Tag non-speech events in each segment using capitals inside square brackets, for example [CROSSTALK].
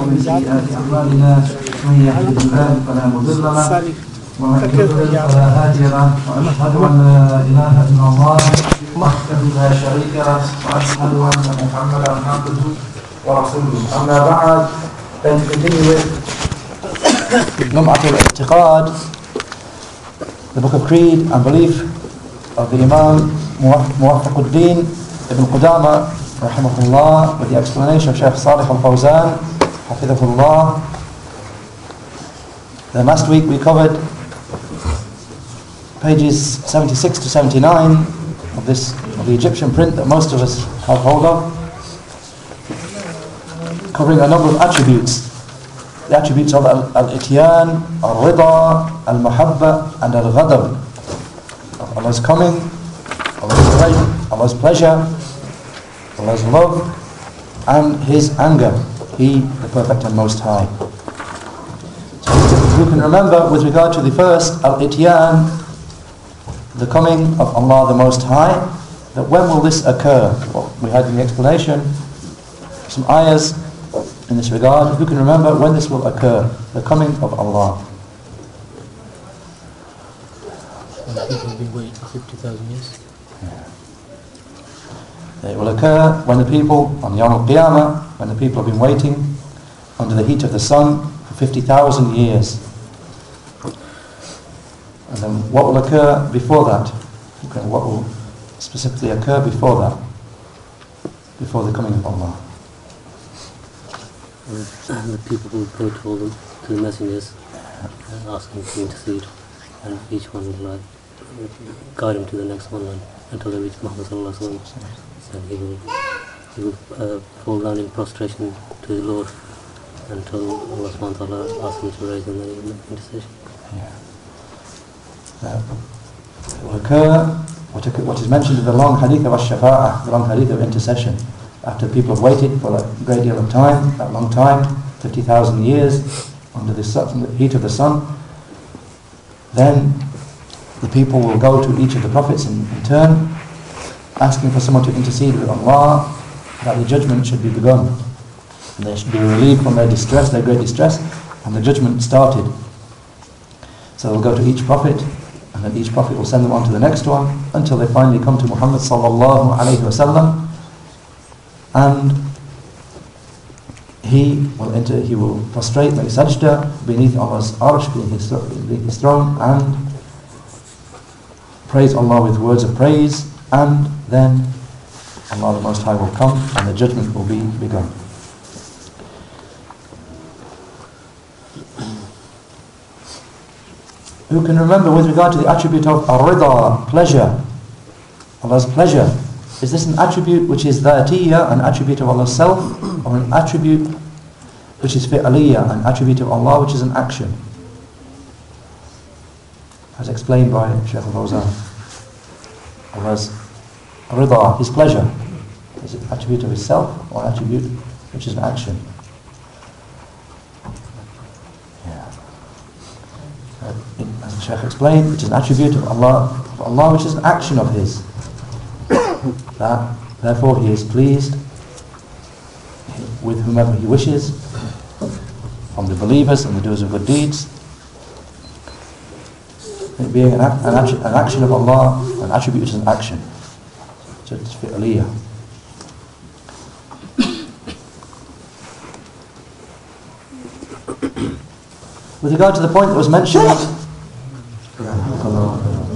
ومن سيئات أعمالنا من يهده الله فلا مضل له ومن يضلل فلا هادي له وأشهد أن لا إله إلا الله وحده لا شريك له وأشهد أن محمدا عبده ورسوله. أما بعد then continue with Lum'at al-I'tiqad the book of creed and belief of the Imam Muwaffaquddin ibn Qudama rahimahullah with the explanation of Shaykh Salih al-Fawzan hafidhahullah. Then last week we covered pages 76 to 79 of this of the Egyptian print that most of us have hold of covering a number of attributes. The attributes of al-ityan, al-rida, al-mahabba and al-ghadab. Allah's coming Allah's pleasure, Allah's pleasure Allah's love and His anger He the perfect and most high so you can remember with regard to the first al-ityan the coming of Allah the most high that when will this occur well, we had in the explanation some ayahs in this regard. Who can remember when this will occur? The coming of Allah. When people have been waiting for 50,000 years. It will occur when the people, on Yom Al-Qiyamah, when the people have been waiting under the heat of the sun for 50,000 years. And then what will occur before that? What will specifically occur before that? Before the coming of Allah. The people will go to all the, to the messengers uh, asking to intercede and each one will like guide him to the next one and, until they reach Muhammad sallallahu alaihi wasallam and he will he will uh, fall down in prostration to the Lord until Allah subhanahu asks him to raise him and make intercession. Yeah. It will occur what, is mentioned in the long hadith of Ash-Shafa'ah, the long hadith of intercession. After people have waited for a great deal of time, a long time, 50,000 years, under the, sun, the heat of the sun, then the people will go to each of the prophets in, in turn, asking for someone to intercede with Allah, that the judgment should be begun. And they should be relieved from their distress, their great distress, and the judgment started. So they'll go to each prophet, and then each prophet will send them on to the next one, until they finally come to Muhammad sallallahu alayhi wa sallam, and he will enter, he will prostrate make sajda beneath Allah's arsh, beneath his throne, and praise Allah with words of praise, and then Allah the Most High will come, and the judgment will be begun. Who can remember with regard to the attribute of ar-rida, pleasure, Allah's pleasure, is this an attribute which is dhatiyya, an attribute of Allah's self, or an attribute which is fi'aliyya, an attribute of Allah which is an action? As explained by Shaykh al-Fawzan. Allah's rida, His pleasure, is it an attribute of His self, or an attribute which is an action? Yeah. Uh, as the Shaykh explained, it is an attribute of Allah, of Allah which is an action of His [COUGHS] that therefore he is pleased with whomever he wishes from the believers and the doers of good deeds being an, an, an action of Allah an attribute is an action. So it's fi'liyah. With regard to the point that was mentioned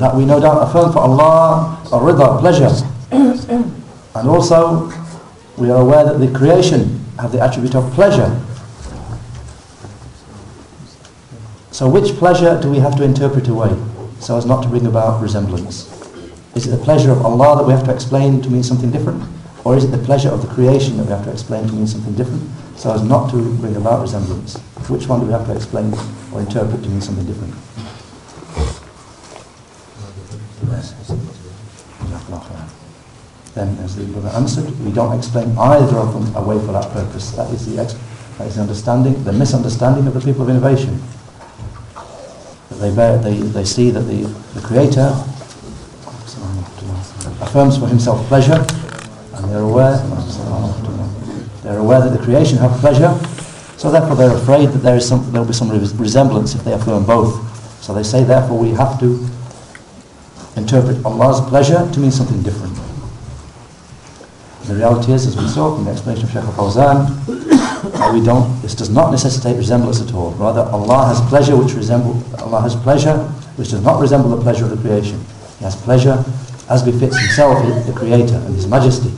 that we no doubt affirm for Allah a rida, pleasure. And also, we are aware that the creation have the attribute of pleasure. So which pleasure do we have to interpret away so as not to bring about resemblance? Is it the pleasure of Allah that we have to explain to mean something different? Or is it the pleasure of the creation that we have to explain to mean something different so as not to bring about resemblance? Which one do we have to explain or interpret to mean something different? then as the brother answered, we don't explain either of them away for that purpose. That is the, that is the understanding, the misunderstanding of the people of innovation. They, bear, they, they see that the, the Creator affirms for himself pleasure, and they're aware, they're aware that the creation have pleasure, so therefore they're afraid that there is some, there will be some res- resemblance if they affirm both. So they say, therefore we have to interpret Allah's pleasure to mean something different. The reality is, as we saw from the explanation of Shaykh al-Fawzan, that we don't, this does not necessitate resemblance at all. Rather, Allah has pleasure which resemble, Allah has pleasure which does not resemble the pleasure of the creation. He has pleasure as befits himself, the creator, and his majesty.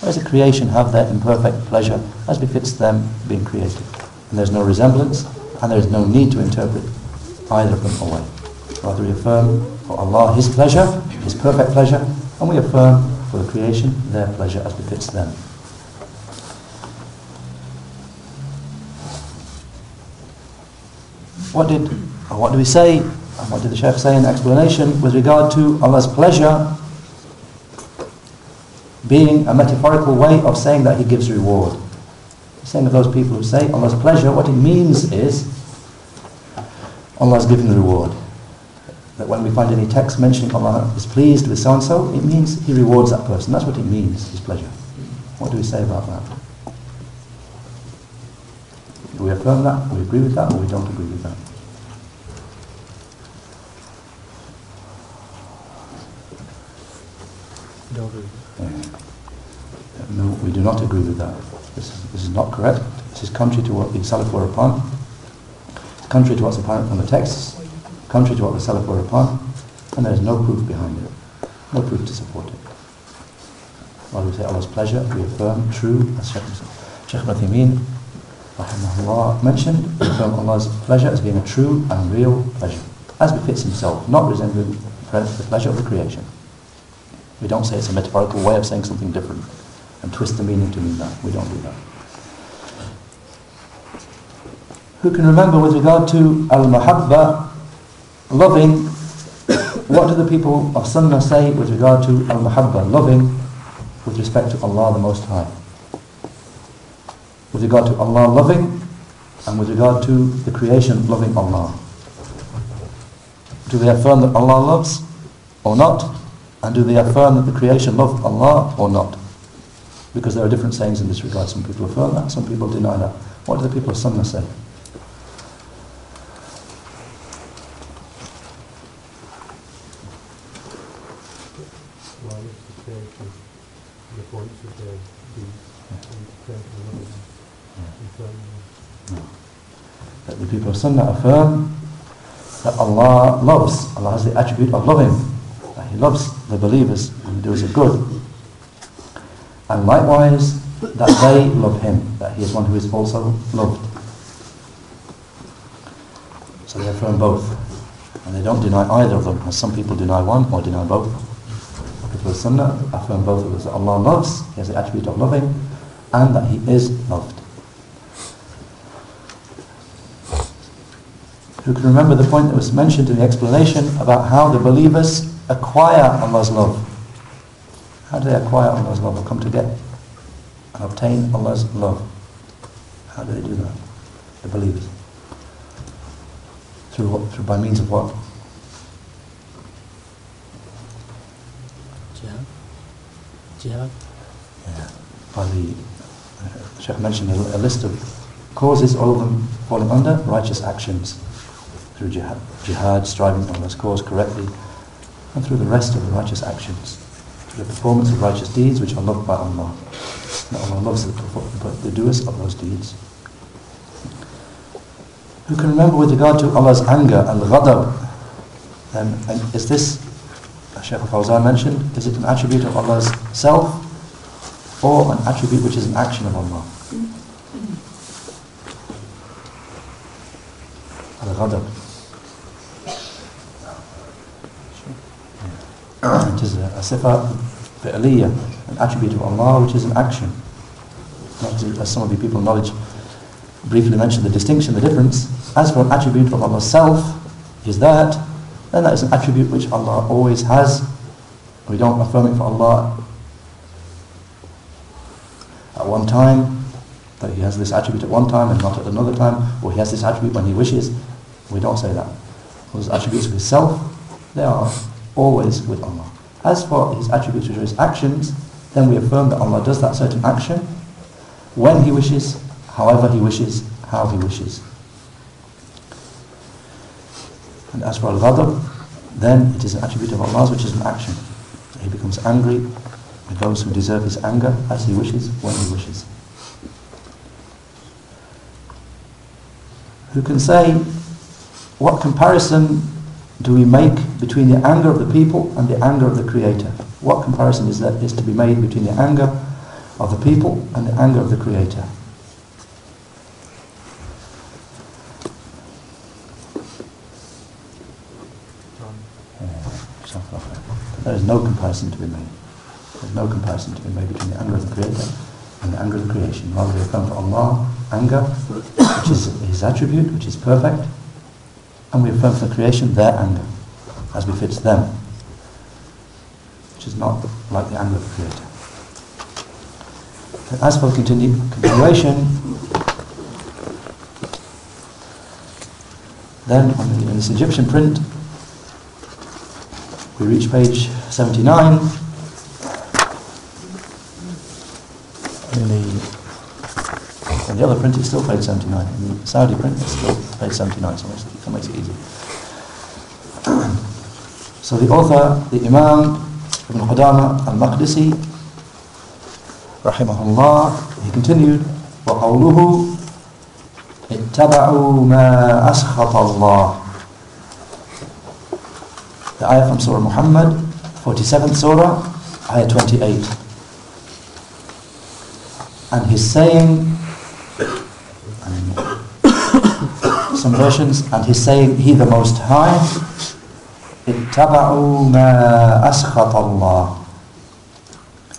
Whereas the creation have their imperfect pleasure as befits them being created. And there's no resemblance, and there is no need to interpret either of them away. Rather we affirm for Allah His pleasure, His perfect pleasure, and we affirm for the creation their pleasure as befits them. What did, or what do we say, what did the Shaykh say in explanation with regard to Allah's pleasure being a metaphorical way of saying that He gives reward? He's saying of those people who say Allah's pleasure, what it means is Allah is giving the reward. That when we find any text mentioning Allah is pleased with so-and-so, it means He rewards that person. That's what it means, His pleasure. What do we say about that? Do we affirm that, we agree with that, or we don't agree with that? Don't agree. No, we do not agree with that. This is, this is not correct. This is contrary to what the Salaf were upon. It's contrary to what's apparent from the texts, contrary to what the Salaf were upon, and there is no proof behind it. No proof to support it. While we say Allah's pleasure, we affirm true, as Shaykh, Uthaymeen, rahimahullah, mentioned, affirm Allah's pleasure as being a true and real pleasure, as befits himself, not resembling the pleasure of the creation. We don't say it's a metaphorical way of saying something different and twist the meaning to mean that. We don't do that. Who can remember with regard to al-mahabba, loving, what do the people of Sunnah say with regard to al-mahabba, loving with respect to Allah the Most High? With regard to Allah loving and with regard to the creation loving Allah. Do they affirm that Allah loves or not? And do they affirm that the creation love Allah or not? Because there are different sayings in this regard. Some people affirm that, some people deny that. What do the people of Sunnah say? That the people of Sunnah affirm that Allah loves. Allah has the attribute of loving. That He loves the believers and does it good. And likewise, that they love Him. That He is one who is also loved. So they affirm both. And they don't deny either of them, as some people deny one or deny both. People of Sunnah affirm both of us. That Allah loves, He has the attribute of loving, and that He is loved. Who can remember the point that was mentioned in the explanation about how the believers acquire Allah's love? How do they acquire Allah's love or come to get and obtain Allah's love? How do they do that? The believers. Through what? Through by means of what? Jihad. Jihad. Yeah. By the uh, Sheikh mentioned a, a list of causes, all of them falling under righteous actions through jihad, jihad striving for Allah's cause correctly, and through the rest of the righteous actions, through the performance of righteous deeds which are loved by Allah. That Allah loves the, the doers of those deeds. Who can remember with regard to Allah's anger and ghadab? Um, and is this, as Shaykh al-Fawzan mentioned, is it an attribute of Allah's self or an attribute which is an action of Allah? Al-ghadab. It is a, a sifa fi'liya, an attribute of Allah which is an action. Not as, as some of you people knowledge briefly mentioned the distinction, the difference. As for an attribute of Allah's self, is that, then that is an attribute which Allah always has. We don't affirm it for Allah at one time, that He has this attribute at one time and not at another time, or He has this attribute when He wishes. We don't say that. Those attributes of His self, they are always with Allah. As for His attributes which are His actions, then we affirm that Allah does that certain action, when He wishes, however He wishes, how He wishes. And as for al-ghadab, then it is an attribute of Allah's which is an action. He becomes angry with those who deserve His anger as He wishes, when He wishes. Who can say, what comparison do we make between the anger of the people and the anger of the Creator? What comparison is that is to be made between the anger of the people and the anger of the Creator? There is no comparison to be made. There is no comparison to be made between the anger of the Creator and the anger of the creation. Rather, we come to Allah anger, which is His attribute, which is perfect, and we affirm for the creation their anger, as befits them, which is not like the anger of the Creator. As for continu- continuation, then on the, in this Egyptian print, we reach page 79. In the, and the other printer still paid 79. And the Saudi printer still paid 79, so that makes it easy. [CLEARS THROAT] so the author, the Imam, Ibn Qudama al-Maqdisi, rahimahullah, he continued, وَقَوْلُهُ اتَّبَعُوا مَا أَسْخَطَ اللَّهِ The ayah from Surah Muhammad, 47th Surah, ayah 28. And he's saying, [COUGHS] some versions, and he's saying, He the Most High, اتبعوا ما أسخط الله.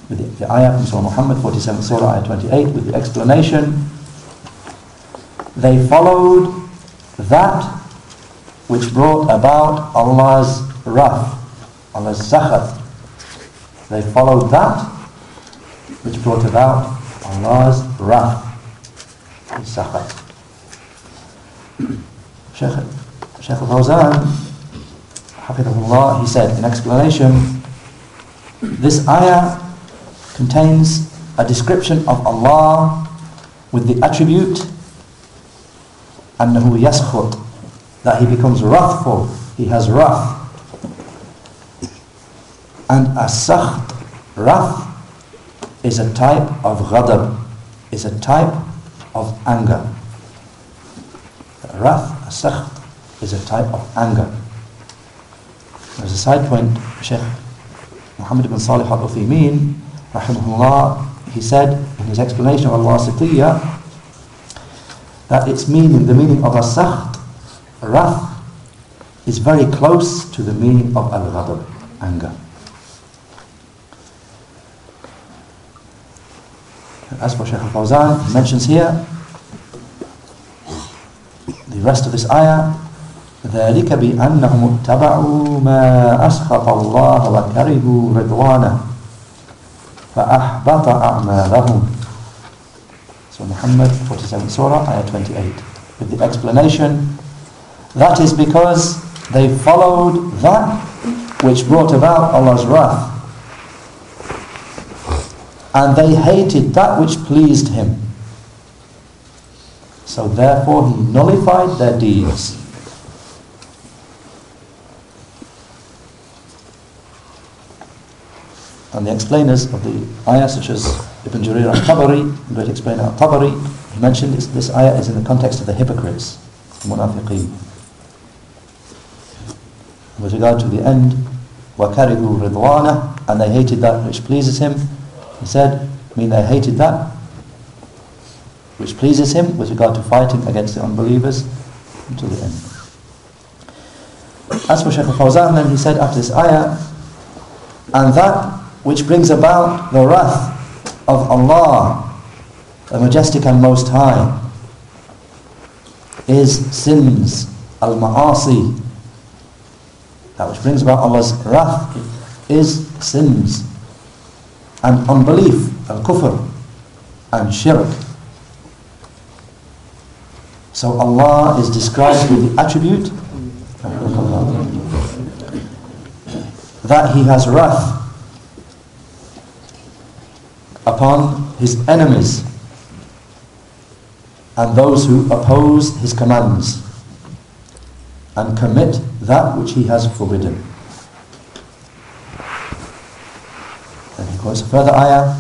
With the, the ayah from Surah Muhammad, 47th Surah, ayah 28, with the explanation, they followed that which brought about Allah's wrath, Allah's sakhat. They followed that which brought about Allah's wrath, His sakhat. Shaykh, Shaykh al-Fawzan, Hafidhullah, he said in explanation, this ayah contains a description of Allah with the attribute أنه يسخط that he becomes wrathful, he has wrath. And a sakht, wrath, is a type of ghadab, is a type of anger. Wrath, sakht, is a type of anger. As a side point, Sheikh Muhammad ibn Salih al-Uthaymeen, rahimahullah, he said in his explanation of al-Wasitiyah, that its meaning, the meaning of a sakht, wrath, is very close to the meaning of al-ghadab, anger. As for Shaykh al-Fawzan, he mentions here the rest of this ayah ذلك بأنهم اتبعوا ما أسخط الله وكرهوا رضوانه فأحبط أعمالهم So Muhammad 47 Surah, ayah 28 with the explanation that is because they followed that which brought about Allah's wrath and they hated that which pleased him. So therefore he nullified their deeds. And the explainers of the ayah such as Ibn Jarir al-Tabari, the great explainer al-Tabari, he mentioned this, this ayah is in the context of the hypocrites, the munafiqeen. With regard to the end, وَكَرِهُ رِضْوَانَهُ And they hated that which pleases him. he said, I mean they hated that which pleases him with regard to fighting against the unbelievers until the end. As for Shaykh al-Fawzan, then he said after this ayah, and that which brings about the wrath of Allah, the Majestic and Most High, is sins, al-ma'asi. That which brings about Allah's wrath is sins and unbelief, al-kufr, and shirk. So Allah is described with the attribute that He has wrath upon His enemies and those who oppose his commands and commit that which he has forbidden. Then he quotes a further ayah,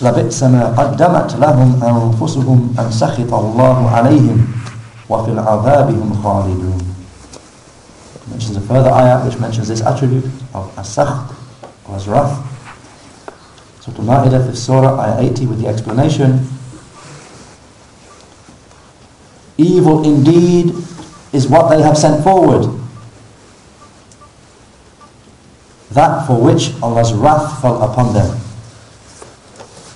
لَبِئْسَ مَا قَدَّمَتْ لَهُمْ أَنفُسُهُمْ أَنْ سَخِطَ اللَّهُ عَلَيْهِمْ وَفِي الْعَذَابِ هُمْ خَالِدُونَ mentions a further ayah which mentions this attribute of as-sakht, or as wrath. Surah Al-Ma'idah, 5th Surah, ayah 80 with the explanation Evil indeed is what they have sent forward. That for which Allah's wrath fell upon them.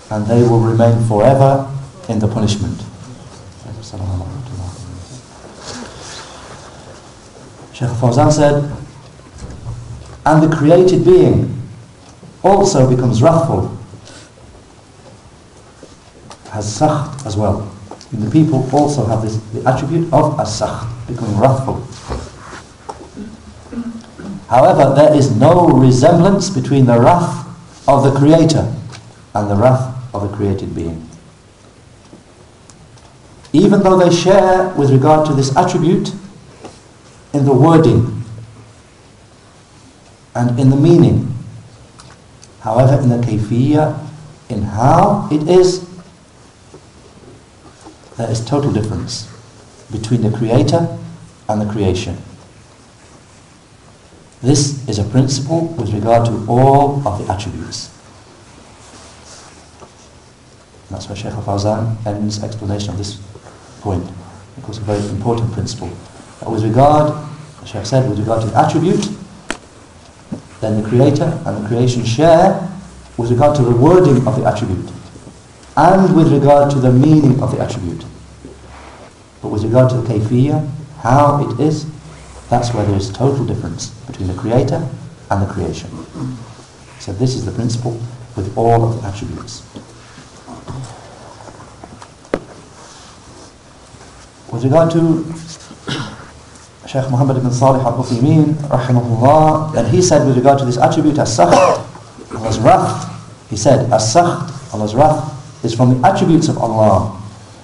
And they will remain forever in the punishment. Shaykh Fawzan said, and the created being also becomes wrathful, has sakht as well. And the people also have this the attribute of as-sakht, becoming wrathful. However, there is no resemblance between the wrath of the Creator and the wrath of a created being. Even though they share with regard to this attribute in the wording and in the meaning. However, in the kayfiyya, in how it is, there is total difference between the creator and the creation. This is a principle with regard to all of the attributes. And that's where Shaykh al-Fawzan ends explanation of this point. It was a very important principle. That with regard, the Shaykh said, with regard to the attribute, then the creator and the creation share with regard to the wording of the attribute and with regard to the meaning of the attribute. But with regard to the kayfiyya, how it is, that's where there is total difference between the creator and the creation. So this is the principle with all of the attributes. With regard to Shaykh Muhammad ibn Salih al-Uthaymeen, rahimahullah, then he said with regard to this attribute as-sakht, Allah's wrath, he said, as-sakht, Allah's wrath, is from the attributes of Allah,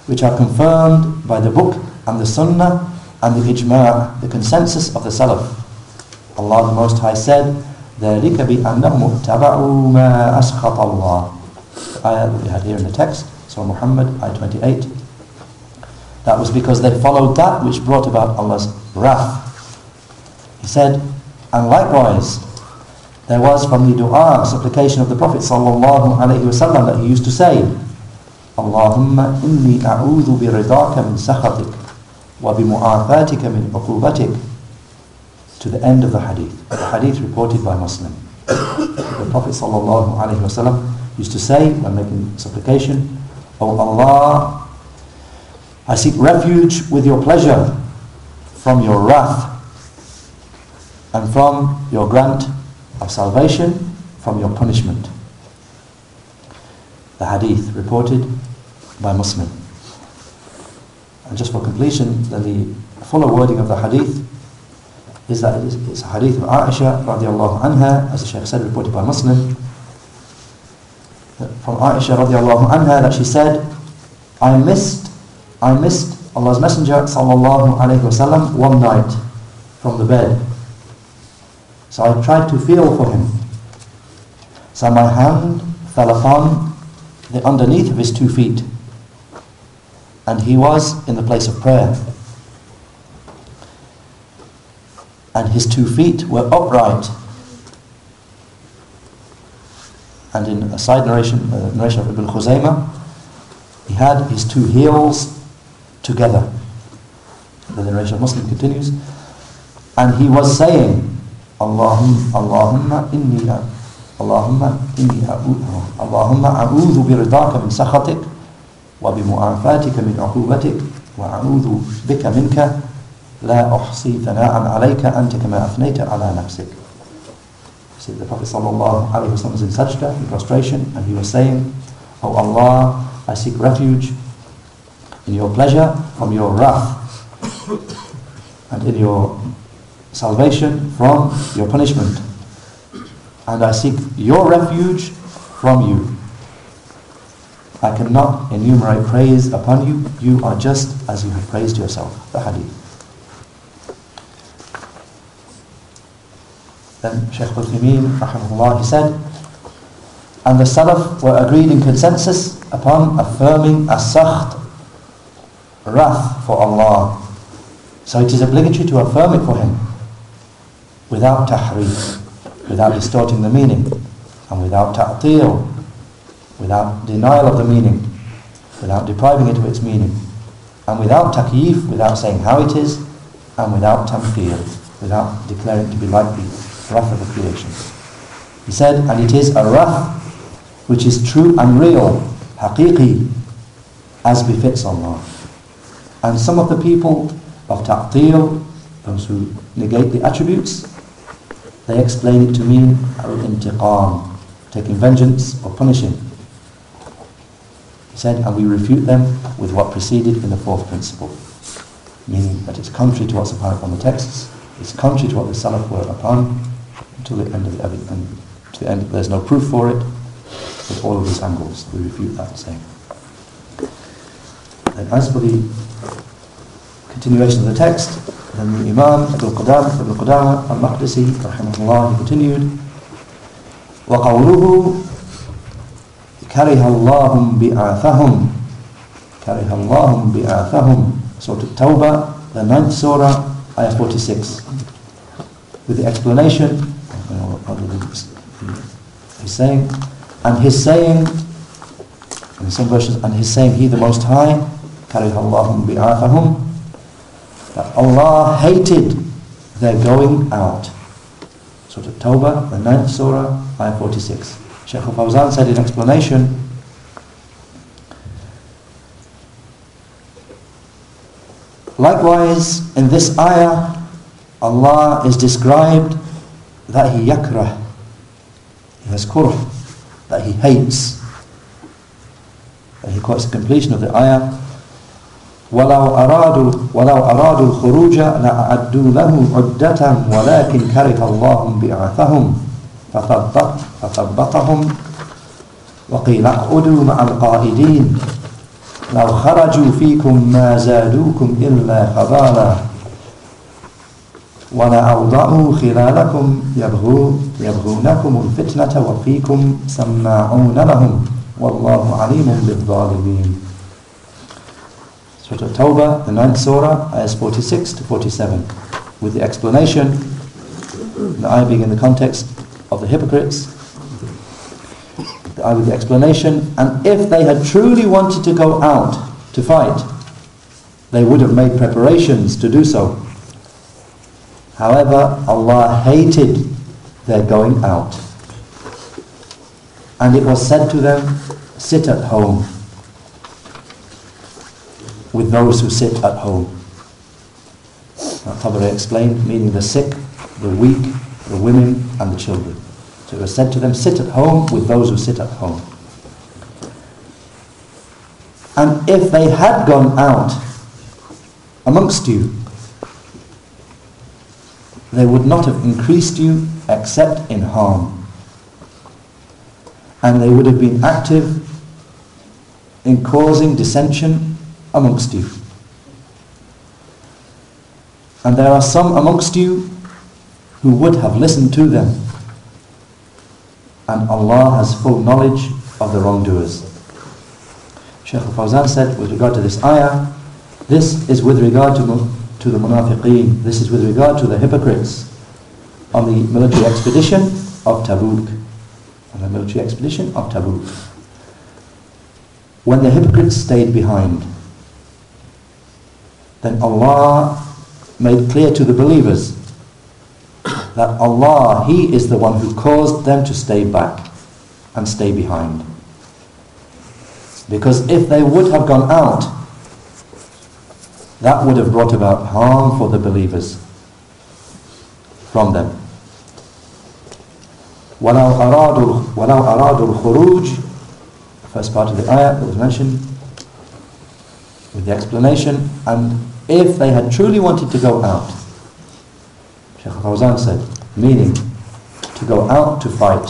which are confirmed by the book and the sunnah and the ijma', the consensus of the salaf. Allah the Most High said, ذَلِكَ بِأَنَّهُمُ اتَّبَعُوا مَا أَسْخَطَ اللَّهِ The ayah that we had here in the text, Surah Muhammad, ayah 28. That was because they followed that which brought about Allah's wrath. He said, and likewise, there was from the dua, supplication of the Prophet sallallahu alaihi wasallam that he used to say, Allahumma inni a'udhu biridaka min sakhatik bimu'afatika min uqubatik to the end of the hadith. The hadith reported by Muslim. The Prophet wasallam used to say when making supplication, O Allah, I seek refuge with your pleasure from your wrath and from your grant of salvation from your punishment. The hadith reported by Muslim. And just for completion, then the fuller wording of the hadith is that it is, it's a hadith of Aisha radiallahu anha, as the Shaykh said, reported by Muslim. From Aisha radiallahu anha that she said, I missed, I missed Allah's Messenger sallallahu alayhi wasallam one night from the bed. So I tried to feel for him. So my hand fell upon the underneath of his two feet. And he was in the place of prayer. And his two feet were upright. And in a side narration, uh, narration of Ibn Khuzaymah, he had his two heels together. The narration of Muslim continues. And he was saying, Allahumma, Allahumma inni, Allahumma inni, Allahumma a'udhu biridaka min sakhatik min uqubatik wa a'udhu bika minka la uhsi thana'an alayka anta kama afnayta ala nafsik. See, the Prophet sallallahu alayhi wa sallam was in sajda, in prostration, and he was saying, O oh Allah, I seek refuge in your pleasure from your wrath and in your salvation from your punishment and I seek your refuge from you I cannot enumerate praise upon you. You are just as you have praised yourself. The hadith. Then Shaykh Uthaymeen, rahimahullah, he said, and the Salaf were agreed in consensus upon affirming a sakht, wrath for Allah. So it is obligatory to affirm it for Him without tahrif, without distorting the meaning, and without ta'til, without denial of the meaning, without depriving it of its meaning, and without takyif, without saying how it is, and without tamthil, without declaring to be like the wrath of the creation. He said, and it is a wrath which is true and real, haqiqi, as befits Allah. And some of the people of ta'til, those who negate the attributes, they explain it to mean al-intiqam, taking vengeance or punishing He said, and we refute them with what preceded in the fourth principle, meaning that it's contrary to what's apparent from the texts, it's contrary to what the Salaf were upon, until the end of the and to the end there's no proof for it, with all of these angles. We refute that saying. And as for the continuation of the text, then the Imam Ibn Qudamah, Ibn Qudamah al-Maqdisi, rahimahullah, he continued, وقوله كره الله بِعَاثَهُمْ كره الله بِعَاثَهُمْ Surah At-Tawbah, the ninth surah, ayah 46. With the explanation, he's saying, and his saying, in some versions, and his saying, He the Most High, كره الله بِعَاثَهُمْ that Allah hated their going out. Surah Tawbah, the ninth surah, ayah 46. Shaykh al-Fawzan said in explanation, Likewise, in this ayah, Allah is described that He yakrah, He has kurh, that He hates. And he quotes the completion of the ayah, ولو أرادوا ولو أرادوا الخروج لأعدوا له عدة ولكن كره الله بعثهم فثبط فثبطهم وقيل اقعدوا مع القائدين. لو خرجوا فيكم ما زادوكم إلا خبالا. ولأوضعوا خلالكم يبغو يبغونكم الفتنة وفيكم سماعون لهم. والله عليم بالظالمين. Surah Tawbah, the ninth surah, ayahs 46 to 47, with the explanation, the ayah being in the context of the hypocrites, with the explanation, and if they had truly wanted to go out to fight, they would have made preparations to do so. However, Allah hated their going out. And it was said to them, sit at home with those who sit at home. Tabari explained, meaning the sick, the weak, the women and the children. It was said to them, sit at home with those who sit at home. And if they had gone out amongst you, they would not have increased you except in harm. And they would have been active in causing dissension amongst you. And there are some amongst you who would have listened to them. And Allah has full knowledge of the wrongdoers. Shaykh al-Fawzan said with regard to this ayah, this is with regard to, to the munafiqeen, this is with regard to the hypocrites on the military expedition of Tabuk. On the military expedition of Tabuk. When the hypocrites stayed behind, then Allah made clear to the believers that Allah, He is the one who caused them to stay back and stay behind. Because if they would have gone out, that would have brought about harm for the believers from them. وَلَوْ أَرَادُوا, وَلَوْ أَرَادُوا الْخُرُوجِ First part of the ayah that was mentioned with the explanation and if they had truly wanted to go out, Shaykh Fawzan said, meaning to go out to fight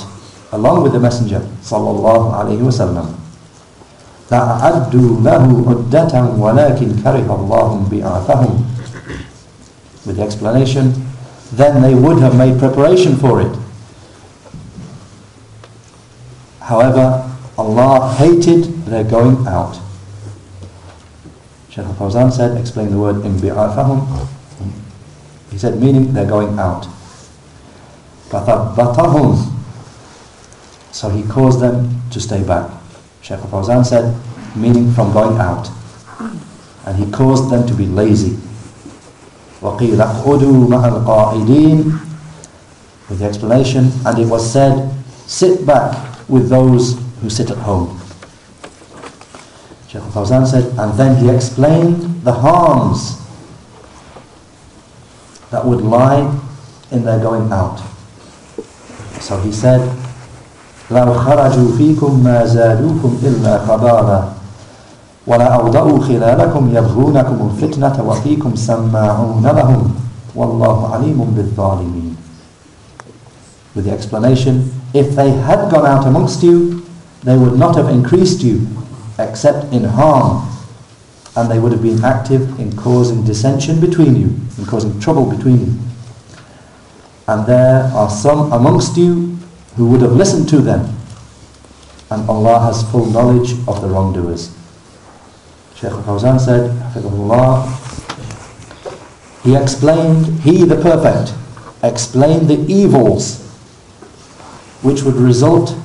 along with the Messenger sallallahu alaihi wasallam, لأعدوا له عدة ولكن كره الله بعاثهم with the explanation then they would have made preparation for it however Allah hated their going out Shaykh al-Fawzan said explain the word in bi'athahum he said meaning they're going out فَثَبَّتَهُمْ so he caused them to stay back Shaykh al-Fawzan said meaning from going out and he caused them to be lazy وَقِيلَ اقْعُدُوا مَعَ الْقَائِدِينَ with the explanation and it was said sit back with those who sit at home Shaykh al-Fawzan said and then he explained the harms that would lie in their going out so he said لو خرجوا فيكم ما زادوكم إلا خبالا ولا أوضعوا خلالكم يبغونكم الفتنة وفيكم سماعون لهم والله عليم بالظالمين with the explanation if they had gone out amongst you they would not have increased you except in harm and they would have been active in causing dissension between you in causing trouble between you. And there are some amongst you who would have listened to them and Allah has full knowledge of the wrongdoers. Shaykh al-Fawzan said Hafidhullah he explained he the perfect explained the evils which would result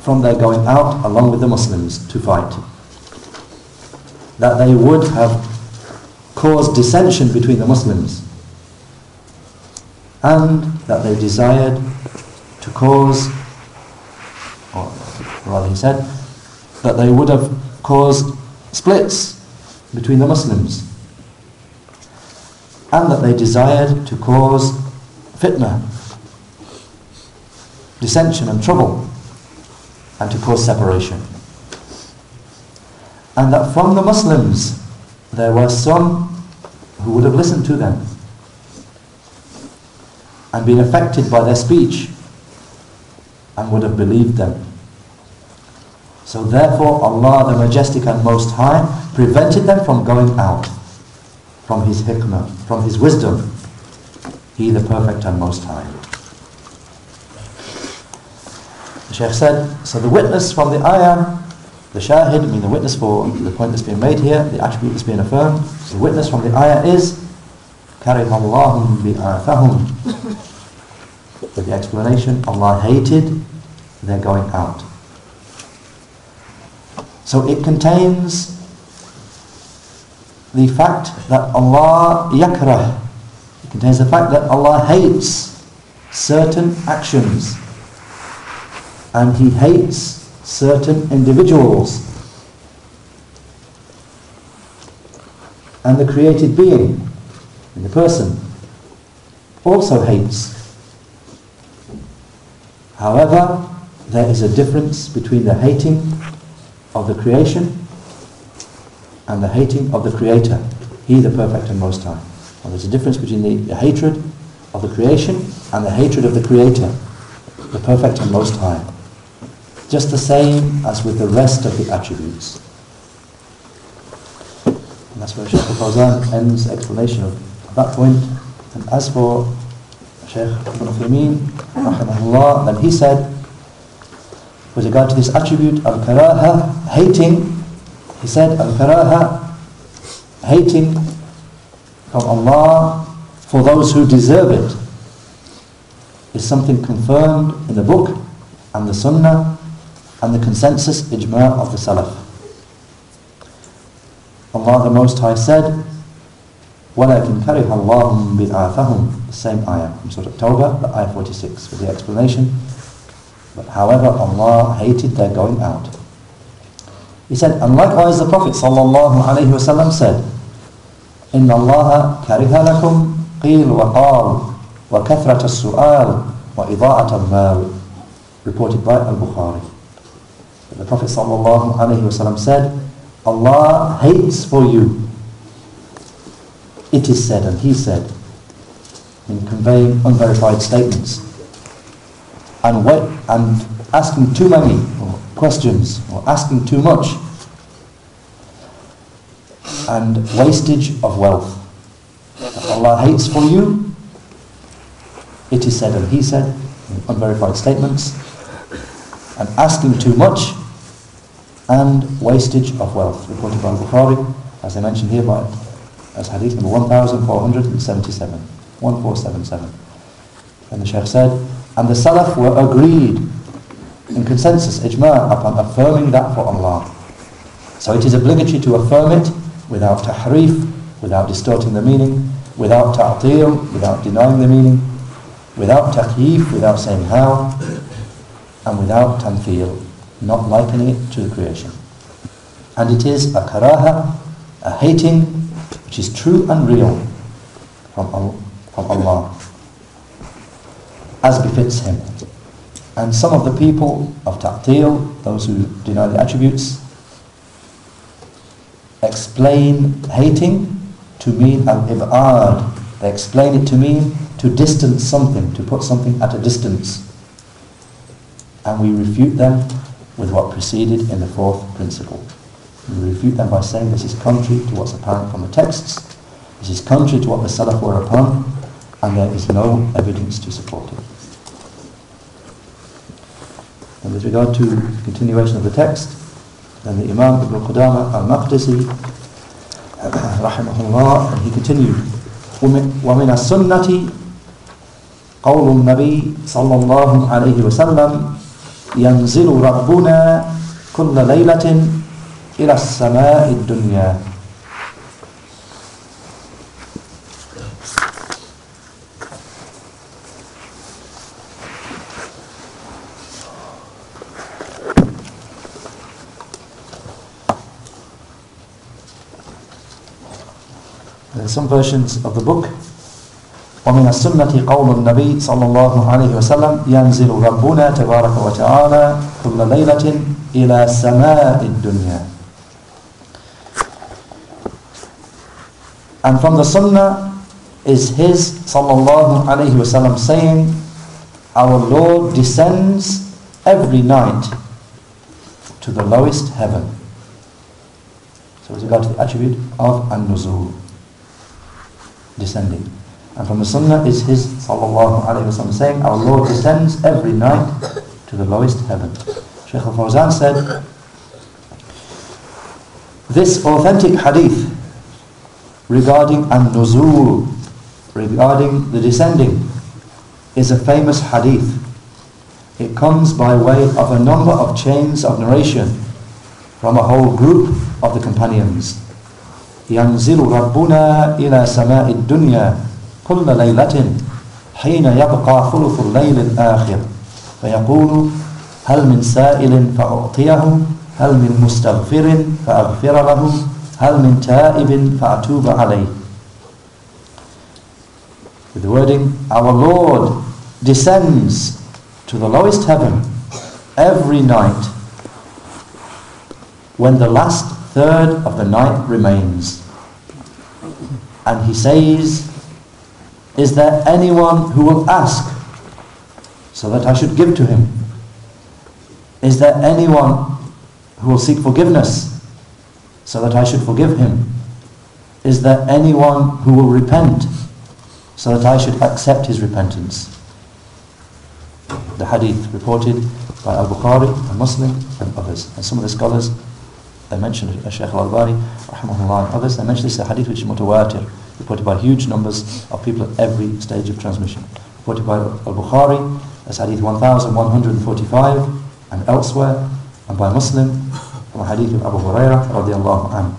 from their going out along with the Muslims to fight that they would have caused dissension between the Muslims and that they desired to cause, or rather he said, that they would have caused splits between the Muslims and that they desired to cause fitna, dissension and trouble and to cause separation. And that from the Muslims there were some who would have listened to them and been affected by their speech and would have believed them. So therefore Allah the Majestic and Most High prevented them from going out from His hikmah, from His wisdom. He the Perfect and Most High. The Shaykh said, so the witness from the ayah, the shahid, I mean the witness for the point that's being made here, the attribute that's being affirmed, the witness from the ayah is كَرِهَ اللَّهُمْ بِآثَهُمْ With the explanation, Allah hated their going out. So it contains the fact that Allah yakrah. It contains the fact that Allah hates certain actions and He hates certain individuals and the created being in the person also hates. However, there is a difference between the hating of the creation and the hating of the Creator, He the Perfect and Most High. And there's a difference between the, the hatred of the creation and the hatred of the Creator, the Perfect and Most High. Just the same as with the rest of the attributes. And that's where Sheikh al-Fawzan ends the explanation of that point. And as for Shaykh Ibn Uthaymeen, rahimahullah, then he said, with regard to this attribute, al-karaha, hating, he said, al-karaha, hating from Allah for those who deserve it, is something confirmed in the book and the sunnah and the consensus ijma' of the salaf. Allah the Most High said, وَلَكِنْ كَرِهَ اللَّهُمْ بِآثَهُمْ The same ayah from Surah Tawbah, the ayah 46, with the explanation. But however, Allah hated their going out. He said, and likewise the Prophet sallallahu alaihi wasallam said, إِنَّ اللَّهَ كَرِهَ لَكُمْ قِيلْ وَقَالْ وَكَثْرَةَ السُّؤَالِ وَإِضَاءَةَ الْمَالِ Reported by Al-Bukhari. The Prophet wasallam said, Allah hates for you. It is said, and he said, in conveying unverified statements. And, wait, and asking too many, or questions or asking too much and wastage of wealth. Allah hates for you, it is said and he said, in unverified statements, and asking too much and wastage of wealth, reported by Bukhari, as I mentioned here by as hadith number 1477, 1477. And the Shaykh said, and the Salaf were agreed in consensus, ijma' upon affirming that for Allah. So it is obligatory to affirm it without tahrif, without distorting the meaning, without ta'til, without denying the meaning, without takyif, without saying how, and without tamthil, not likening it to the creation. And it is a karaha, a hating, which is true and real from, from Allah, as befits Him. And some of the people of ta'til, those who deny the attributes, explain hating to mean al-ib'ad. They explain it to mean to distance something, to put something at a distance. And we refute them with what preceded in the fourth principle. We refute them by saying this is contrary to what's apparent from the texts, this is contrary to what the Salaf were upon, and there is no evidence to support it. And with regard to the continuation of the text, then the Imam Ibn Qudama al-Maqdisi, [COUGHS] rahimahullah, and he continued, ومن السنة قول النبي صلى الله عليه وسلم ينزل ربنا كل ليلة إلى السماء الدنيا. Some versions of the book. ومن السنة قول النبي صلى الله عليه وسلم ينزل ربنا تبارك وتعالى كل ليلة إلى سماء الدنيا And from the sunnah is his sallallahu alayhi wasallam saying, Our Lord descends every night to the lowest heaven. So with regard to the attribute of an-nuzul, descending. And from the Sunnah is his sallallahu alayhi wa saying, Our Lord descends every night to the lowest heaven. Shaykh al-Fawzan said, This authentic hadith regarding an-nuzul, regarding the descending, is a famous hadith. It comes by way of a number of chains of narration from a whole group of the companions. ينزل ربنا إلى سماء الدنيا كل ليلة حين يبقى ثلث الليل الآخر فيقول هل من سائل فأعطيه هل من مستغفر فأغفر له هل من تائب فأتوب عليه With the wording, Our Lord descends to the lowest heaven every night when the last third of the night remains. And he says, is there anyone who will ask so that I should give to him? Is there anyone who will seek forgiveness so that I should forgive him? Is there anyone who will repent so that I should accept his repentance? The hadith reported by Al-Bukhari and Muslim and others. And some of the scholars, they mentioned Shaykh Al-Albani, rahimahullah, and others, they mentioned this is hadith which is mutawatir reported by huge numbers of people at every stage of transmission. Reported by Al-Bukhari as hadith 1145 and elsewhere, and by Muslim from hadith of Abu Hurairah radiallahu anhu.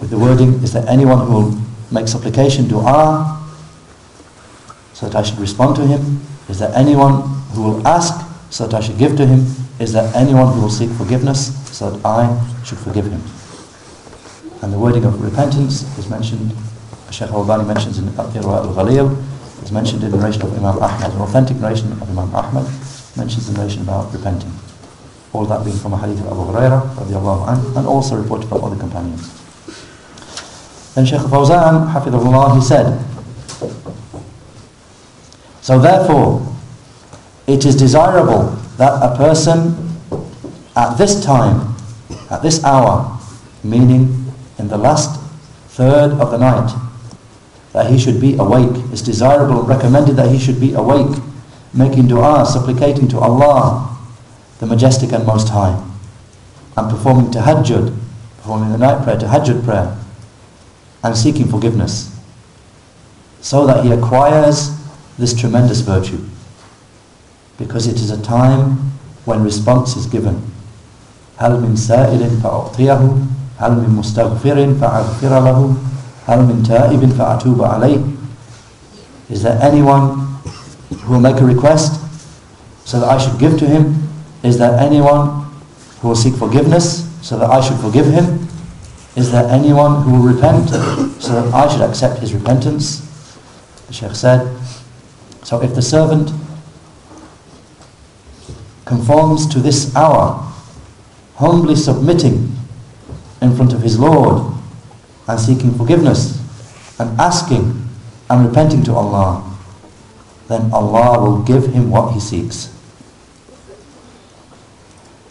With the wording, is there anyone who will make supplication, dua, so that I should respond to him? Is there anyone who will ask so that I should give to him? Is there anyone who will seek forgiveness so that I should forgive him? And the wording of repentance is mentioned, Shaykh al-Albani mentions in Irwa al-Ghalil, is mentioned in the narration of Imam Ahmad, an authentic narration of Imam Ahmad, mentions the narration about repenting. All that being from a hadith of Abu Hurairah, anhu, and also reported from other companions. Then Shaykh Fawzan, Hafidhullah, he said, So therefore, it is desirable that a person at this time, at this hour, meaning in the last third of the night, that he should be awake. It's desirable and recommended that he should be awake, making dua, supplicating to Allah, the Majestic and Most High, and performing tahajjud, performing the night prayer, tahajjud prayer, and seeking forgiveness, so that he acquires this tremendous virtue. Because it is a time when response is given. هل من سائل فأعطيه هل من مستغفر فأغفر له هل من تائب فأتوب عليه Is there anyone who will make a request so that I should give to him? Is there anyone who will seek forgiveness so that I should forgive him? Is there anyone who will repent so that I should accept his repentance? The Shaykh said, so if the servant conforms to this hour, humbly submitting in front of his Lord and seeking forgiveness and asking and repenting to Allah, then Allah will give him what he seeks.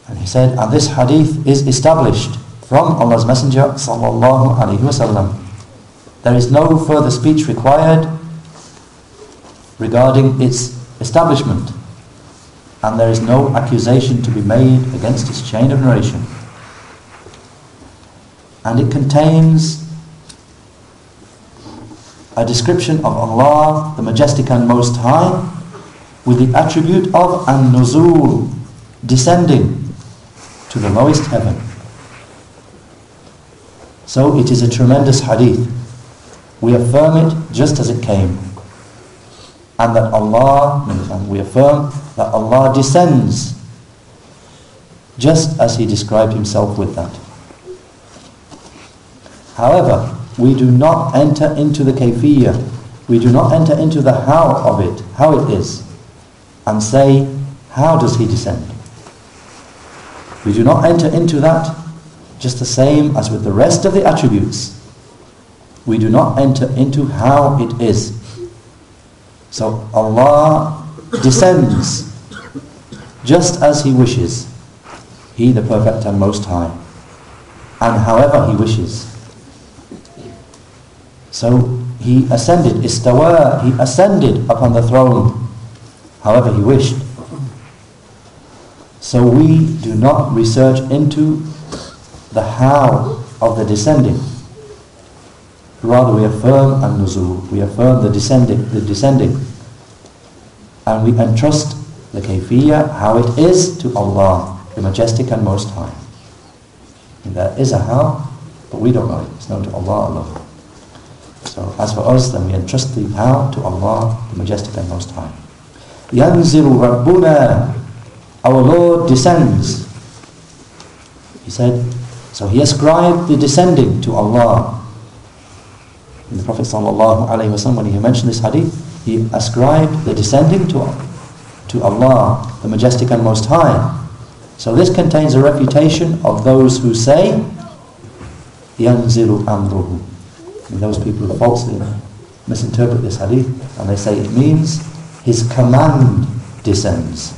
And he said, and this hadith is established from Allah's Messenger sallallahu alaihi wasallam. There is no further speech required regarding its establishment and there is no accusation to be made against its chain of narration. And it contains a description of Allah, the Majestic and Most High, with the attribute of an-nuzul, descending to the lowest heaven. So it is a tremendous hadith. We affirm it just as it came. And that Allah, and we affirm that Allah descends just as He described Himself with that. However, we do not enter into the kayfiyah, we do not enter into the how of it, how it is, and say, how does He descend? We do not enter into that just the same as with the rest of the attributes. We do not enter into how it is. So Allah descends just as He wishes. He the perfect and most high. And however He wishes. So He ascended, istawa, He ascended upon the throne however He wished. So we do not research into the how of the descending. Rather we affirm an-nuzul, we affirm the descending, the descending. And we entrust the kayfiyah, how it is to Allah, the Majestic and Most High. And there is a how, but we don't know it. It's known to Allah alone. So as for us, then we entrust the how to Allah, the Majestic and Most High. يَنزِلُ رَبُّنَا Our Lord descends. He said, so he ascribed the descending to Allah. And the Prophet ﷺ, when he mentioned this hadith, he ascribed the descending to, to Allah, the Majestic and Most High. So this contains a refutation of those who say, يَنزِلُ أَمْرُهُ and those people who falsely misinterpret this hadith and they say it means his command descends.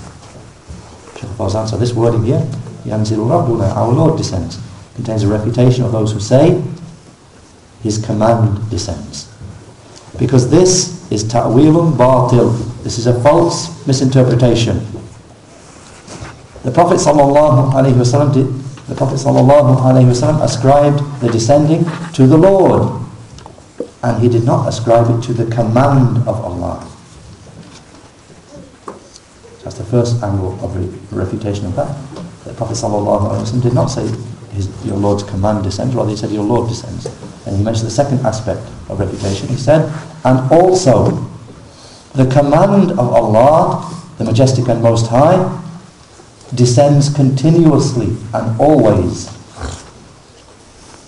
Shaykh Fawzan, so this wording here, Yanzilu Rabbuna, our Lord descends, contains a refutation of those who say his command descends. Because this is ta'wilun batil. This is a false misinterpretation. The Prophet sallallahu alaihi wasallam, the Prophet sallallahu alaihi wasallam ascribed the descending to the Lord and he did not ascribe it to the command of Allah. That's the first angle of re refutation of that. The Prophet wasallam did not say his, your Lord's command descends, rather he said your Lord descends. And he mentioned the second aspect of refutation. He said, and also the command of Allah, the Majestic and Most High, descends continuously and always.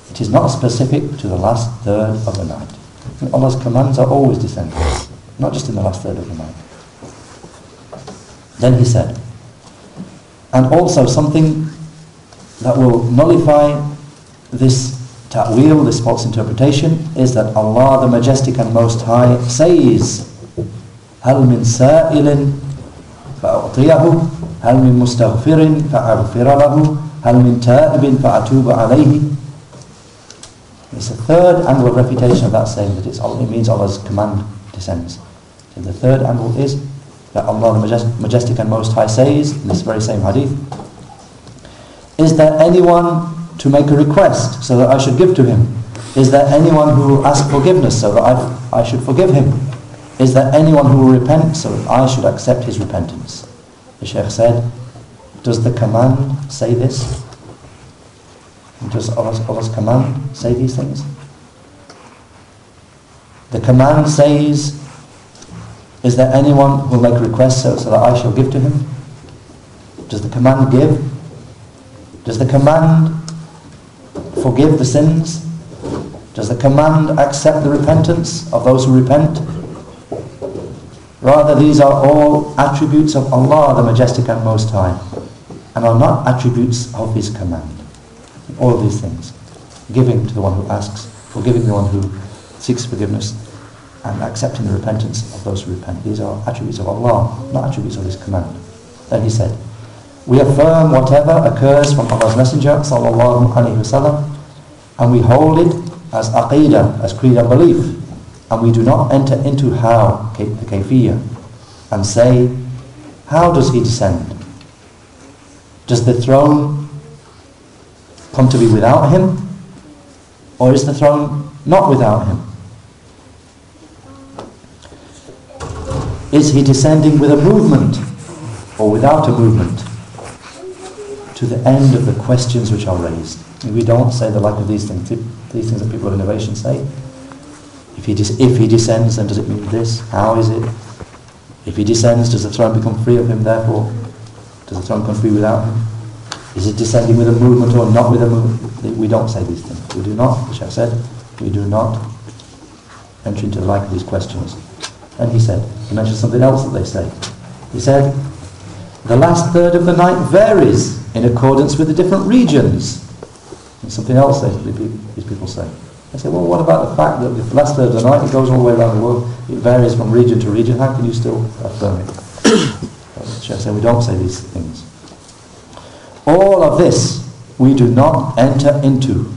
It is not specific to the last third of the night. Allah's commands are always descending, not just in the last third of the night. Then he said, and also something that will nullify this ta'wil, this false interpretation, is that Allah the Majestic and Most High says, هَلْ مِن سَائِلٍ فأعطيه هل من مستغفر فأغفر له هل من تائب فأتوب عليه it's a third angle of refutation of that saying that it's, it means Allah's command descends. So the third angle is that Allah the Majestic and Most High says in this very same hadith, Is there anyone to make a request so that I should give to him? Is there anyone who will ask forgiveness so that I, I should forgive him? Is there anyone who will repent so that I should accept his repentance? The Shaykh said, does the command say this? Does Allah's, Allah's command say these things? The command says, is there anyone who will make requests so, so that I shall give to him? Does the command give? Does the command forgive the sins? Does the command accept the repentance of those who repent? Rather, these are all attributes of Allah, the Majestic and Most High, and are not attributes of His command. All of these things. Giving to the one who asks, forgiving the one who seeks forgiveness, and accepting the repentance of those who repent. These are attributes of Allah, not attributes of His command. Then He said, We affirm whatever occurs from Allah's Messenger, sallallahu alaihi wasallam, and we hold it as aqidah, as creed and belief, and we do not enter into how, the kayfiyah, and say, how does he descend? Does the throne come to be without him? Or is the throne not without him? Is he descending with a movement or without a movement? To the end of the questions which are raised. We don't say the like of these things, these things that people of innovation say. If he, if he descends, then does it mean this? How is it? If he descends, does the throne become free of him, therefore? Does the throne come free without him? Is it descending with a movement or not with a movement? We don't say these things. We do not, the Shaykh said, we do not enter into the like of these questions. And he said, he mentioned something else that they say. He said, the last third of the night varies in accordance with the different regions. And something else they, these people say. I say, well, what about the fact that the last third of the night, it goes all the way around the world, it varies from region to region, how can you still affirm it? [COUGHS] I say, we don't say these things. All of this we do not enter into.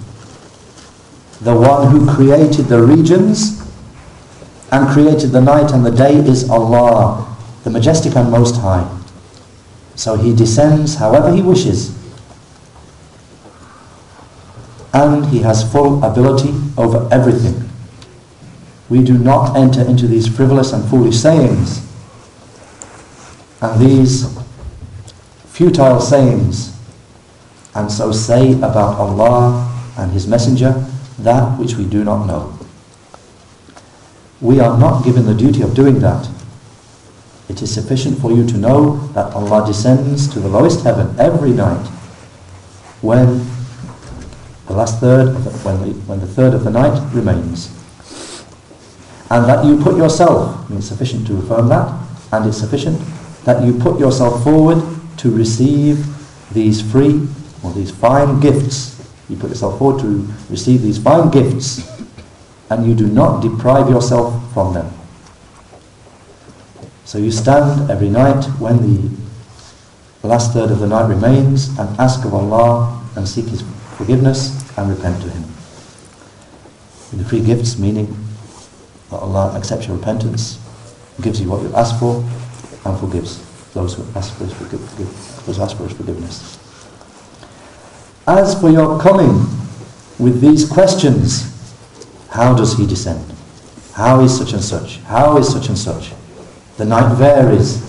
The one who created the regions and created the night and the day is Allah, the Majestic and Most High. So He descends however He wishes and he has full ability over everything. We do not enter into these frivolous and foolish sayings and these futile sayings and so say about Allah and His Messenger that which we do not know. We are not given the duty of doing that. It is sufficient for you to know that Allah descends to the lowest heaven every night when the last third, when the, when the third of the night remains. And that you put yourself, it's sufficient to affirm that, and it's sufficient that you put yourself forward to receive these free or these fine gifts. You put yourself forward to receive these fine gifts, and you do not deprive yourself from them. So you stand every night when the last third of the night remains and ask of Allah and seek His forgiveness and repent to Him. The free gifts meaning that Allah accepts your repentance, gives you what you ask for, and forgives those who ask for those who ask for his forgiveness. As for your coming with these questions, how does He descend? How is such and such? How is such and such? The night varies.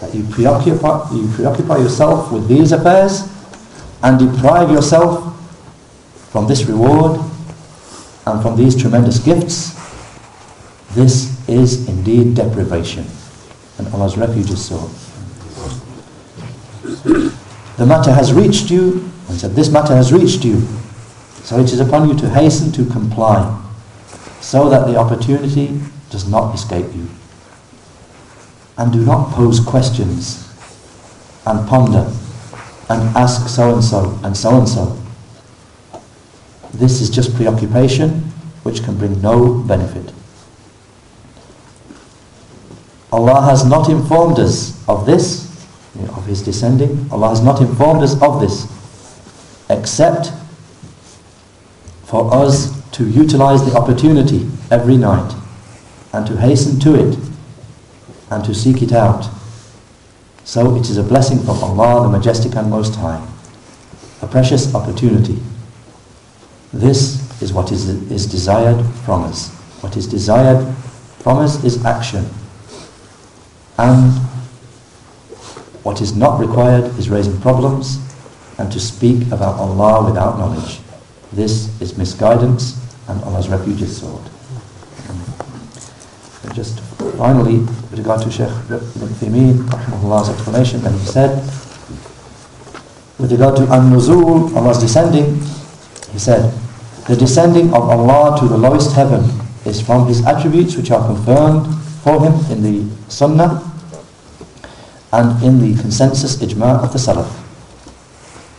That you preoccupy, you preoccupy yourself with these affairs and deprive yourself from this reward and from these tremendous gifts, this is indeed deprivation. And Allah's refuge is sought. The matter has reached you, and said, This matter has reached you, so it is upon you to hasten to comply, so that the opportunity does not escape you. And do not pose questions and ponder and ask so and so and so and so. This is just preoccupation which can bring no benefit. Allah has not informed us of this, of his descending, Allah has not informed us of this, except for us to utilize the opportunity every night and to hasten to it and to seek it out. So it is a blessing from Allah, the Majestic and Most High, a precious opportunity. This is what is, is desired from us. What is desired from us is action. And what is not required is raising problems and to speak about Allah without knowledge. This is misguidance and Allah's refuge is sought. Just finally, with regard to Sheikh Ibn Uthaymeen, explanation, then he said, with regard to An-Nuzul, Allah's descending, he said, the descending of Allah to the lowest heaven is from His attributes which are confirmed for Him in the Sunnah and in the consensus ijma' of the Salaf.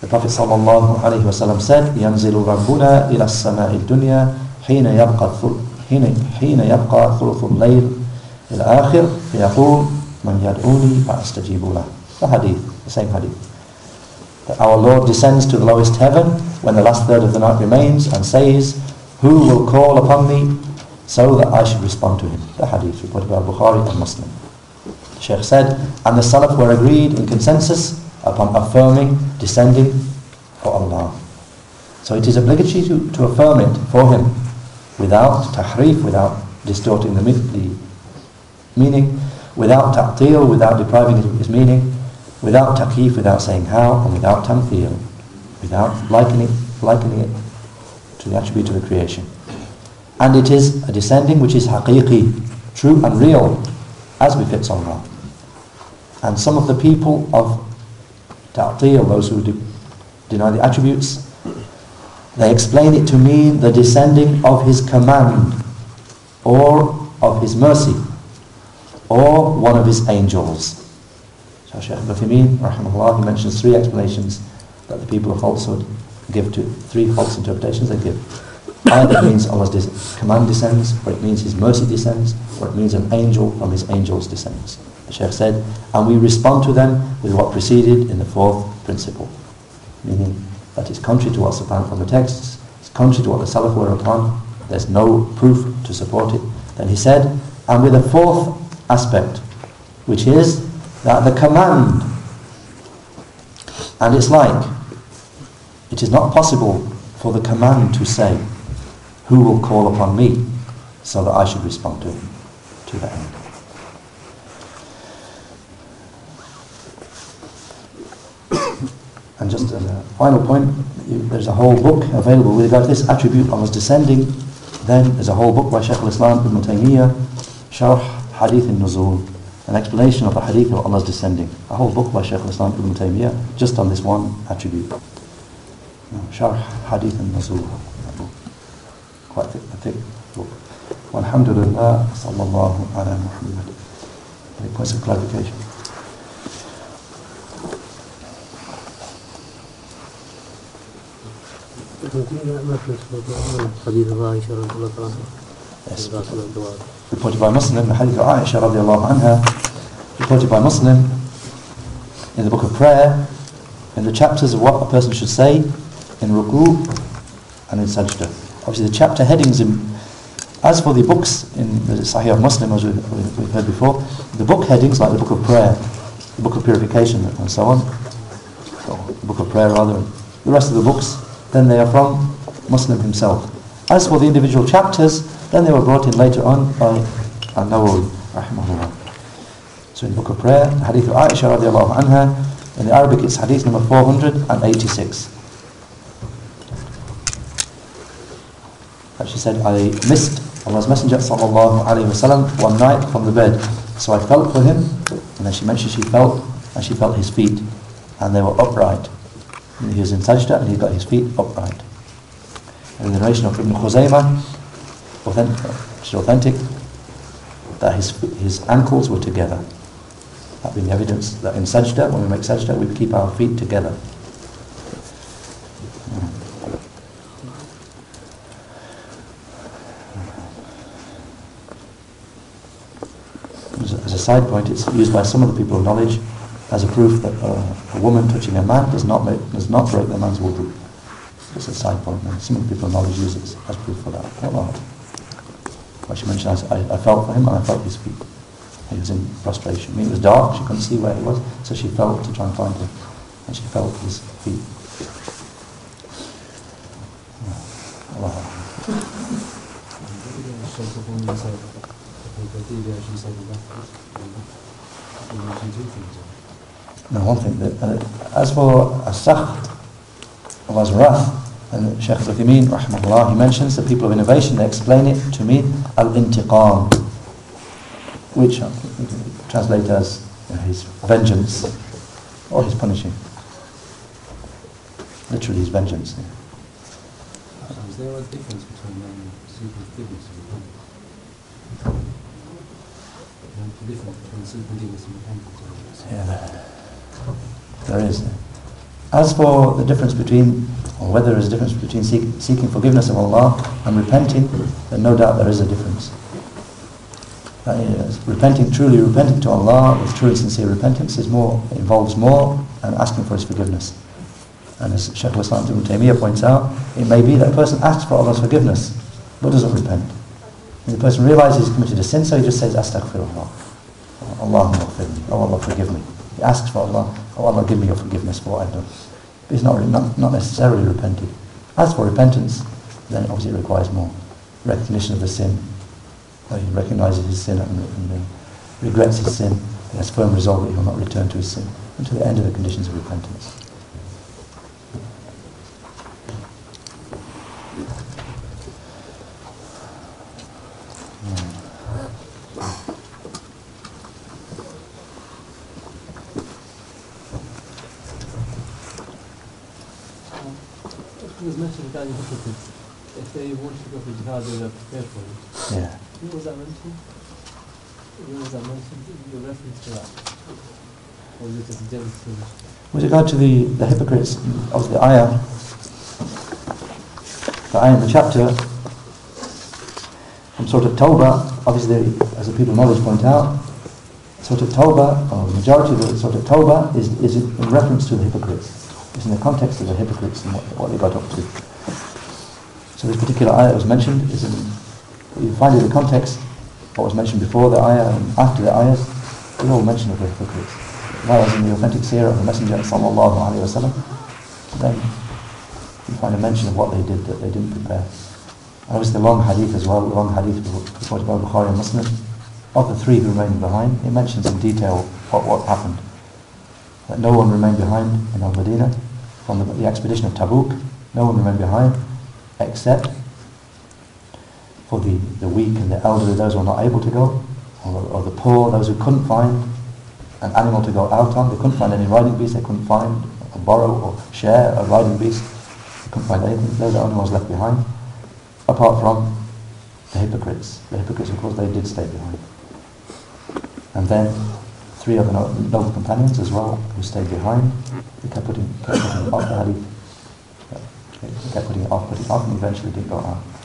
The Prophet sallallahu alaihi wasallam said, ينزل ربنا إلى السماء الدنيا حين يبقى حين حين يبقى ثلث الليل الآخر فيقول من يدعوني فأستجيب له. The hadith, the same hadith. That our Lord descends to the lowest heaven when the last third of the night remains and says, Who will call upon me so that I should respond to him? The hadith reported by Bukhari and Muslim. The Shaykh said, and the Salaf were agreed in consensus upon affirming descending for Allah. So it is obligatory to, to affirm it for him without tahrif, without distorting the, the meaning, without ta'til, without depriving it of his meaning, without takyif, without saying how, and without tamthil, without likening, likening it to the attribute of the creation. And it is a descending which is haqiqi, true and real, as befits Allah. And some of the people of ta'til, those who de deny the attributes, they explain it to mean the descending of His command, or of His mercy, or one of His angels. So Shaykh Ibn rahimahullah, he mentions three explanations that the people of falsehood give to, three false interpretations they give. Either it means Allah's command descends, or it means His mercy descends, or it means an angel from His angels descends. The Shaykh said, and we respond to them with what preceded in the fourth principle, meaning that is contrary to what's apparent from the texts, it's contrary to what the Salaf were upon, there's no proof to support it. Then he said, and with a fourth aspect, which is that the command, and it's like, it is not possible for the command to say, who will call upon me, so that I should respond to him, to that end. And just as a final point, there's a whole book available with regard to this attribute Allah's descending. Then there's a whole book by Shaykh al-Islam Ibn Taymiyyah, Sharh Hadith al-Nuzul, an explanation of the hadith of Allah's descending. A whole book by Shaykh al-Islam Ibn Taymiyyah, just on this one attribute. Sharh Hadith al-Nuzul. Quite thick, a thick book. Walhamdulillah, sallallahu ala Muhammad. Any points of clarification? Reported by Muslim, the hadith of Aisha radiallahu anha, reported by Muslim in the book of prayer, in the chapters of what a person should say in ruku and in sajda. Obviously the chapter headings in, as for the books in the Sahih Muslim as we've heard before, the book headings like the book of prayer, the book of purification and so on, so the book of prayer rather, the rest of the books, then they are from Muslim himself. As for the individual chapters, then they were brought in later on by An-Nawawi, rahimahullah. So in book of prayer, hadith of Aisha radiallahu anha, in the Arabic it's hadith number 486. And she said, I missed Allah's Messenger sallallahu alayhi wasallam one night from the bed. So I felt for him, and then she mentioned she felt, and she felt his feet, and they were upright. And he was in sajda, and he got his feet upright. And the narration of Ibn Khuzaymah, authentic, which is authentic, that his, his ankles were together. That being evidence that in sajda, when we make sajda, we keep our feet together. As a side point, it's used by some of the people of knowledge as a proof that uh, a woman touching a man does not make, does not break the man's wudu. It's a side point. And some people of knowledge use it as proof for that. What she mentioned, I, I felt for him and I felt his feet. He was in prostration. I mean, it was dark, she couldn't see where he was, so she felt to try and find him. And she felt his feet. No, one thing that, uh, as for as-sakht, Allah's wrath, and Shaykh al-Uthaymeen, rahimahullah, he mentions the people of innovation, they explain it to me, al-intiqam, which uh, translate as you know, his vengeance or his punishing. Literally his vengeance. Yeah. So is there a difference between um, forgiveness and repentance? Difference between forgiveness and repentance? Yeah, there, is. As for the difference between, or whether there is a difference between seek, seeking forgiveness of Allah and repenting, then no doubt there is a difference. Repenting, truly repenting to Allah with true and sincere repentance is more, involves more and asking for His forgiveness. And as Shaykh al-Islam Ibn Taymiyyah points out, it may be that a person asks for Allah's forgiveness, but doesn't repent. And the person realizes he's committed a sin, so he just says, Astaghfirullah. Allahumma firni. Oh Allah, forgive me. He asks for Allah, oh Allah, give me your forgiveness for what I've done. But he's not, not, not necessarily repenting. As for repentance, then obviously it requires more recognition of the sin. He recognizes his sin and, and uh, regrets his sin. He has firm resolve that he will not return to his sin until the end of the conditions of repentance. It was mentioned regarding hypocrites. If they wanted to go for jihad, they were prepared for it. Yeah. Where was that mentioned? Where was that mentioned? Your reference to that? Or is it just a general thing? With regard to the, the hypocrites of the ayah, the ayah in the chapter, from Surah Tawbah, obviously, as the people of knowledge point out, Surat Tawbah, or the majority of the Surat Tawbah, is, is in reference to the hypocrites. It's in the context of the hypocrites and what, what they got up to. So this particular ayah that was mentioned is in, you find in the context what was mentioned before the ayah and after the ayahs, they all mention of the hypocrites. Whereas in the authentic seerah of the Messenger sallallahu alaihi wasallam, then you find a mention of what they did that they didn't prepare. And obviously the long hadith as well, the long hadith reported by Bukhari and Muslim, of the three who remained behind, it mentions in detail what, what happened. That no one remained behind in Al-Madinah from the, the expedition of Tabuk, no one remained behind except for the, the weak and the elderly, those who were not able to go, or, or the poor, those who couldn't find an animal to go out on, they couldn't find any riding beast, they couldn't find or borrow or share a riding beast, they couldn't find anything, those are the only ones left behind, apart from the hypocrites. The hypocrites, of course, they did stay behind. And then three other no- noble companions as well who stayed behind, they kept putting, kept putting the hadith, they kept putting it off, putting it off, and eventually did go out.